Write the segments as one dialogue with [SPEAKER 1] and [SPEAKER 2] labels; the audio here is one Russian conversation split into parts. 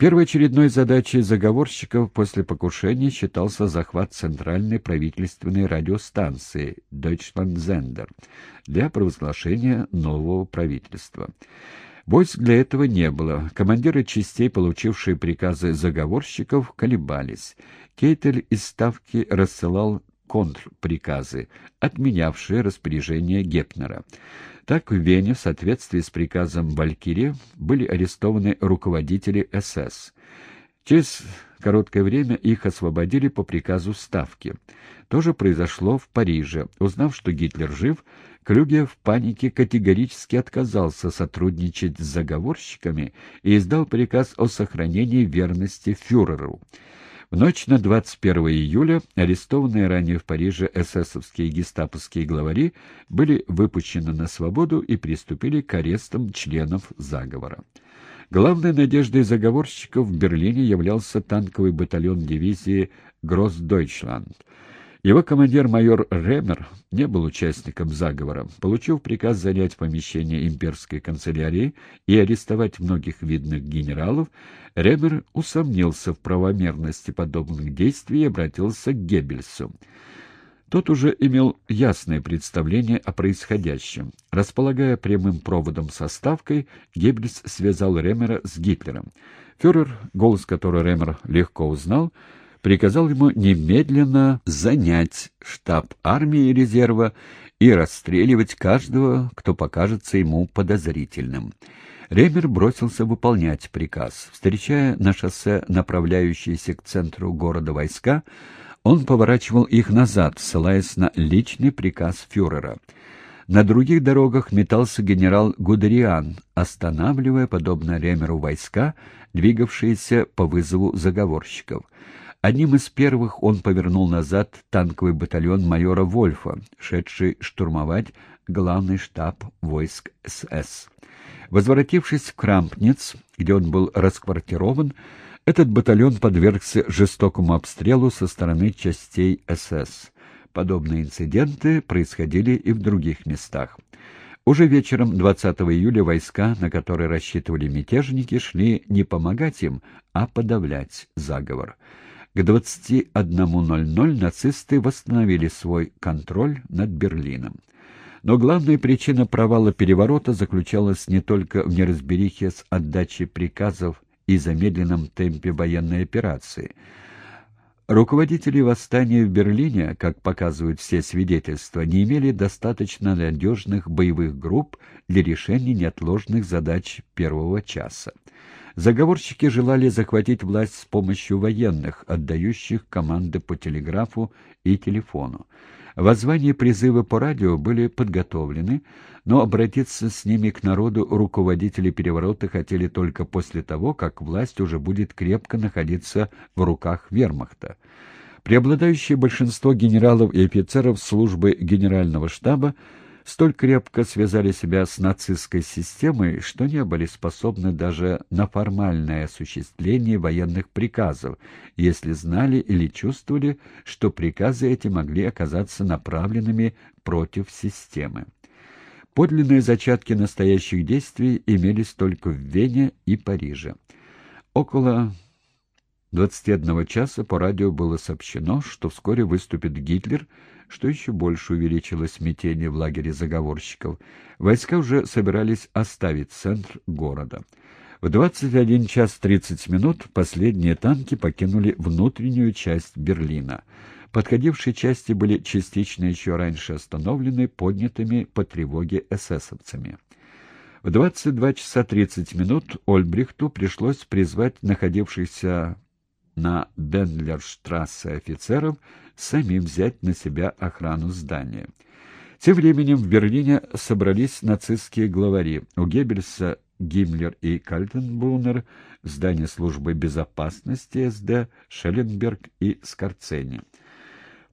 [SPEAKER 1] Первоочередной задачей заговорщиков после покушения считался захват центральной правительственной радиостанции «Deutschlandsender» для провозглашения нового правительства. Войск для этого не было. Командиры частей, получившие приказы заговорщиков, колебались. Кейтель из Ставки рассылал контрприказы, отменявшие распоряжение Гепнера. Так в Вене, в соответствии с приказом Валькирия, были арестованы руководители СС. Через короткое время их освободили по приказу Ставки. То же произошло в Париже. Узнав, что Гитлер жив, Клюге в панике категорически отказался сотрудничать с заговорщиками и издал приказ о сохранении верности фюреру. В ночь на 21 июля арестованные ранее в Париже эсэсовские и гестаповские главари были выпущены на свободу и приступили к арестам членов заговора. Главной надеждой заговорщиков в Берлине являлся танковый батальон дивизии «Гроссдойчланд», его командир майор Ремер не был участником заговора. Получив приказ занять помещение имперской канцелярии и арестовать многих видных генералов, Ремер усомнился в правомерности подобных действий и обратился к Геббельсу. Тот уже имел ясное представление о происходящем. Располагая прямым проводом со Ставкой, Геббельс связал Ремера с Гитлером. Фюрер, голос которого Ремер легко узнал, приказал ему немедленно занять штаб армии резерва и расстреливать каждого, кто покажется ему подозрительным. Ремер бросился выполнять приказ. Встречая на шоссе направляющиеся к центру города войска, он поворачивал их назад, ссылаясь на личный приказ фюрера. На других дорогах метался генерал Гудериан, останавливая, подобно Ремеру, войска, двигавшиеся по вызову заговорщиков. Одним из первых он повернул назад танковый батальон майора Вольфа, шедший штурмовать главный штаб войск СС. Возвратившись в Крампниц, где он был расквартирован, этот батальон подвергся жестокому обстрелу со стороны частей СС. Подобные инциденты происходили и в других местах. Уже вечером 20 июля войска, на которые рассчитывали мятежники, шли не помогать им, а подавлять заговор. К 21.00 нацисты восстановили свой контроль над Берлином. Но главная причина провала переворота заключалась не только в неразберихе с отдачей приказов и замедленном темпе военной операции. Руководители восстания в Берлине, как показывают все свидетельства, не имели достаточно надежных боевых групп для решения неотложных задач первого часа. Заговорщики желали захватить власть с помощью военных, отдающих команды по телеграфу и телефону. Воззвания призывы по радио были подготовлены, но обратиться с ними к народу руководители переворота хотели только после того, как власть уже будет крепко находиться в руках вермахта. Преобладающее большинство генералов и офицеров службы генерального штаба столь крепко связали себя с нацистской системой, что не были способны даже на формальное осуществление военных приказов, если знали или чувствовали, что приказы эти могли оказаться направленными против системы. Подлинные зачатки настоящих действий имелись только в Вене и Париже. Около 21 часа по радио было сообщено, что вскоре выступит Гитлер, что еще больше увеличило смятение в лагере заговорщиков. Войска уже собирались оставить центр города. В 21 час 30 минут последние танки покинули внутреннюю часть Берлина. Подходившие части были частично еще раньше остановлены поднятыми по тревоге эсэсовцами. В 22 часа 30 минут Ольбрихту пришлось призвать находившихся на Бендлерштрассе офицеров самим взять на себя охрану здания. Тем временем в Берлине собрались нацистские главари. У Геббельса Гиммлер и Кальтенбунер, здание службы безопасности СД, Шелленберг и Скорцени.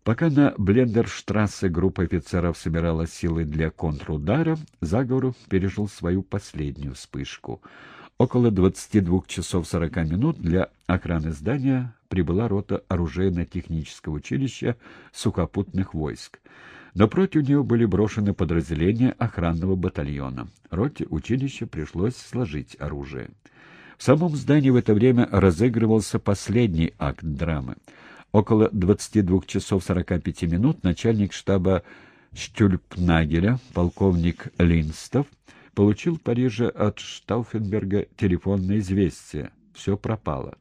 [SPEAKER 1] Пока на Блендерштрассе группа офицеров собирала силы для контрудара, заговор пережил свою последнюю вспышку — Около 22 часов 40 минут для охраны здания прибыла рота оружейно-технического училища сухопутных войск. Напротив нее были брошены подразделения охранного батальона. Роте училища пришлось сложить оружие. В самом здании в это время разыгрывался последний акт драмы. Около 22 часов 45 минут начальник штаба Штюльпнагеля, полковник Линстов, получил в Париже от Штауфенберга телефонное известие. Все пропало.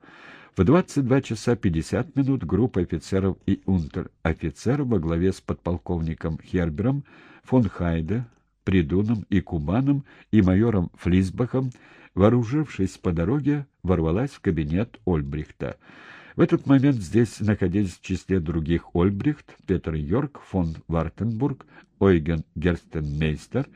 [SPEAKER 1] В 22 часа 50 минут группа офицеров и унтер-офицеров во главе с подполковником Хербером, фон Хайде, Придуном и Кубаном и майором Флисбахом, вооружившись по дороге, ворвалась в кабинет Ольбрихта. В этот момент здесь находились в числе других Ольбрихт, Петр Йорк, фон Вартенбург, Ойген Герстенмейстер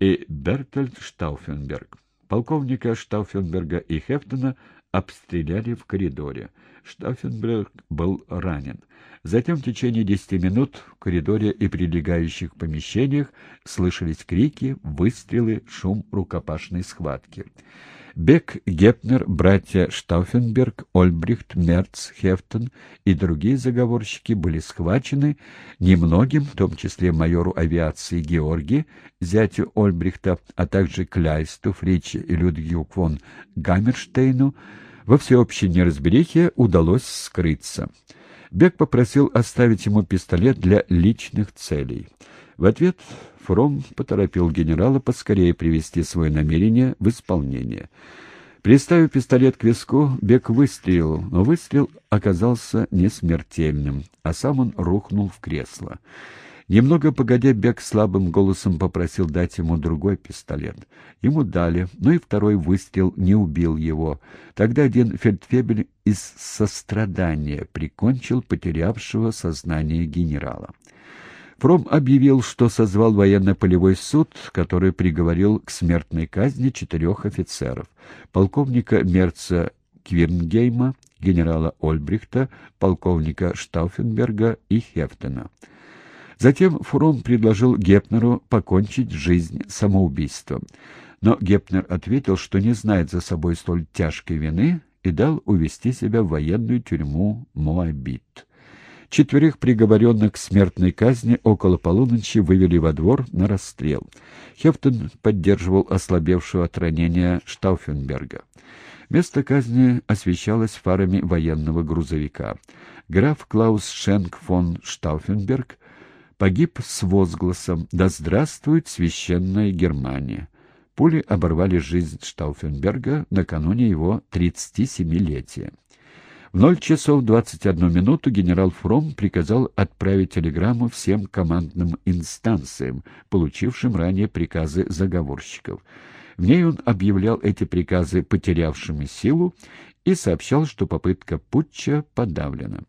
[SPEAKER 1] и Бертольд Штауфенберг. Полковника Штауфенберга и Хефтона обстреляли в коридоре. Штауфенберг был ранен. Затем в течение десяти минут в коридоре и прилегающих помещениях слышались крики, выстрелы, шум рукопашной схватки. Бек, Гепнер, братья Штауфенберг, Ольбрихт, Мерц, Хефтон и другие заговорщики были схвачены немногим, в том числе майору авиации Георги, зятю Ольбрихта, а также Кляйсту, Фриче и Людвигу фон Гаммерштейну, во всеобщей неразберихе удалось скрыться. Бек попросил оставить ему пистолет для личных целей. В ответ Фром поторопил генерала поскорее привести свое намерение в исполнение. Приставив пистолет к виску, Бек выстрелил, но выстрел оказался не смертельным, а сам он рухнул в кресло. Немного погодя, Бек слабым голосом попросил дать ему другой пистолет. Ему дали, но и второй выстрел не убил его. Тогда один фельдфебель из сострадания прикончил потерявшего сознание генерала. Фром объявил, что созвал военно-полевой суд, который приговорил к смертной казни четырех офицеров. Полковника Мерца Квирнгейма, генерала Ольбрихта, полковника Штауфенберга и Хефтена. Затем Фром предложил Гепнеру покончить жизнь самоубийством. Но Гепнер ответил, что не знает за собой столь тяжкой вины и дал увести себя в военную тюрьму Моабит. Четверых приговоренных к смертной казни около полуночи вывели во двор на расстрел. Хефтон поддерживал ослабевшего от ранения Штауфенберга. Место казни освещалось фарами военного грузовика. Граф Клаус Шенк фон Штауфенберг погиб с возгласом «Да здравствует священная Германия!». Пули оборвали жизнь Штауфенберга накануне его 37-летия. В 0 часов 21 минуту генерал Фром приказал отправить телеграмму всем командным инстанциям, получившим ранее приказы заговорщиков. В ней он объявлял эти приказы потерявшими силу и сообщал, что попытка путча подавлена.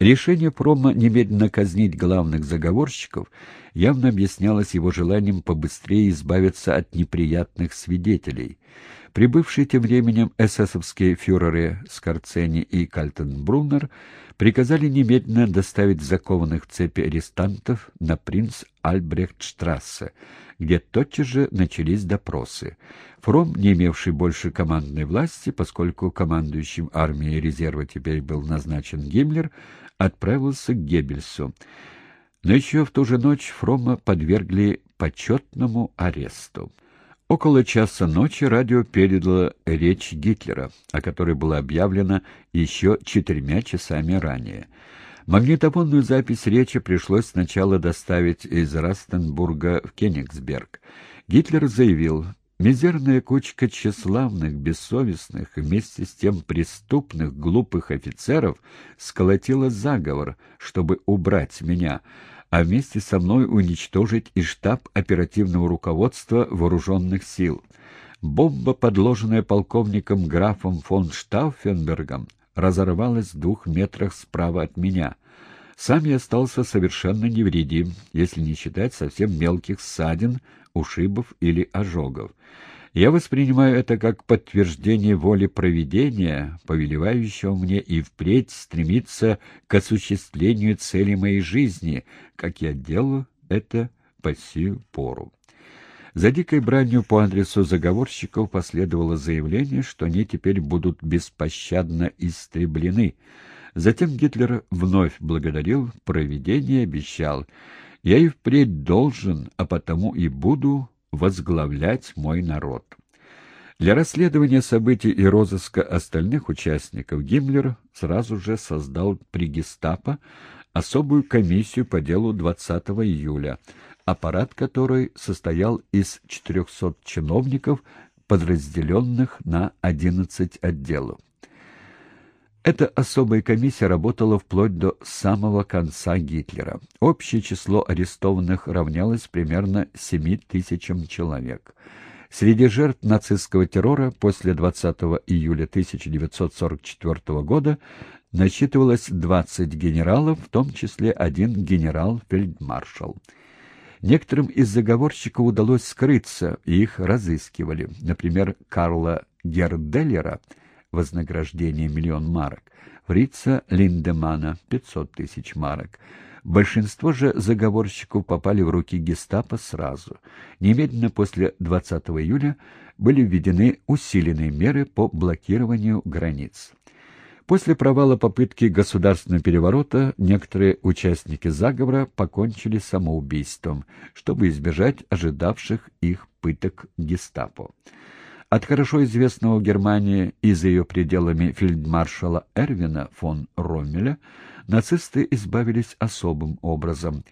[SPEAKER 1] Решение Фрома немедленно казнить главных заговорщиков явно объяснялось его желанием побыстрее избавиться от неприятных свидетелей — Прибывшие тем временем эсэсовские фюреры Скорцени и Кальтенбруннер приказали немедленно доставить закованных в цепи арестантов на принц Альбрехтштрассе, где тотчас же начались допросы. Фром, не имевший больше командной власти, поскольку командующим армией резерва теперь был назначен Гиммлер, отправился к Геббельсу. Но еще в ту же ночь Фрома подвергли почетному аресту. Около часа ночи радио передало речь Гитлера, о которой была объявлена еще четырьмя часами ранее. Магнитофонную запись речи пришлось сначала доставить из Растенбурга в Кенигсберг. Гитлер заявил, «Мизерная кучка тщеславных, бессовестных, вместе с тем преступных, глупых офицеров сколотила заговор, чтобы убрать меня» а вместе со мной уничтожить и штаб оперативного руководства вооруженных сил. Бомба, подложенная полковником графом фон Штауфенбергом, разорвалась в двух метрах справа от меня. Сам я остался совершенно невредим, если не считать совсем мелких ссадин, ушибов или ожогов. Я воспринимаю это как подтверждение воли провидения, повелевающего мне и впредь стремиться к осуществлению цели моей жизни, как я делаю это по сию пору. За дикой бранью по адресу заговорщиков последовало заявление, что они теперь будут беспощадно истреблены. Затем Гитлер вновь благодарил провидение обещал «Я и впредь должен, а потому и буду возглавлять мой народ. Для расследования событий и розыска остальных участников Гиммлер сразу же создал при гестапо особую комиссию по делу 20 июля, аппарат которой состоял из 400 чиновников, подразделенных на 11 отделов. Эта особая комиссия работала вплоть до самого конца Гитлера. Общее число арестованных равнялось примерно 7 тысячам человек. Среди жертв нацистского террора после 20 июля 1944 года насчитывалось 20 генералов, в том числе один генерал-фельдмаршал. Некоторым из заговорщиков удалось скрыться, и их разыскивали. Например, Карла Герделлера – вознаграждение миллион марок, фрица Линдемана — 500 тысяч марок. Большинство же заговорщиков попали в руки гестапо сразу. Немедленно после 20 июля были введены усиленные меры по блокированию границ. После провала попытки государственного переворота некоторые участники заговора покончили самоубийством, чтобы избежать ожидавших их пыток гестапо. От хорошо известного Германии и за ее пределами фельдмаршала Эрвина фон Роммеля нацисты избавились особым образом.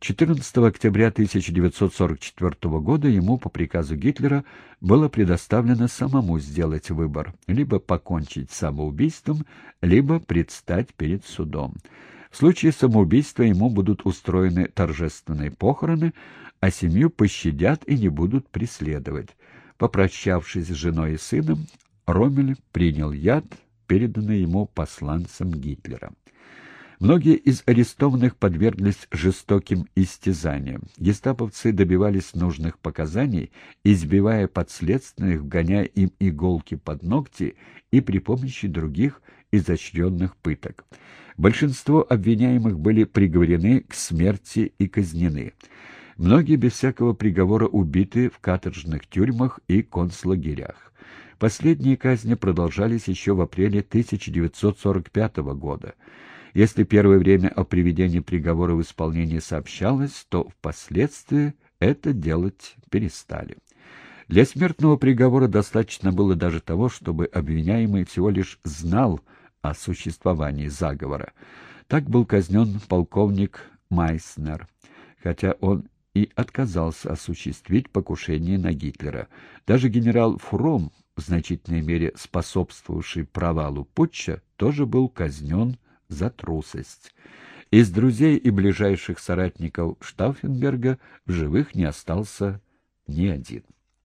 [SPEAKER 1] 14 октября 1944 года ему по приказу Гитлера было предоставлено самому сделать выбор – либо покончить самоубийством, либо предстать перед судом. В случае самоубийства ему будут устроены торжественные похороны, а семью пощадят и не будут преследовать. Попрощавшись с женой и сыном, Ромель принял яд, переданный ему посланцем Гитлера. Многие из арестованных подверглись жестоким истязаниям. Гестаповцы добивались нужных показаний, избивая подследственных, вгоняя им иголки под ногти и при помощи других изощренных пыток. Большинство обвиняемых были приговорены к смерти и казнены. Многие без всякого приговора убиты в каторжных тюрьмах и концлагерях. Последние казни продолжались еще в апреле 1945 года. Если первое время о приведении приговора в исполнение сообщалось, то впоследствии это делать перестали. Для смертного приговора достаточно было даже того, чтобы обвиняемый всего лишь знал о существовании заговора. Так был казнен полковник Майснер, хотя он и отказался осуществить покушение на Гитлера. Даже генерал Фром, в значительной мере способствовавший провалу путча, тоже был казнен за трусость. Из друзей и ближайших соратников Штауфенберга в живых не остался ни один.